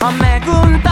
A megunta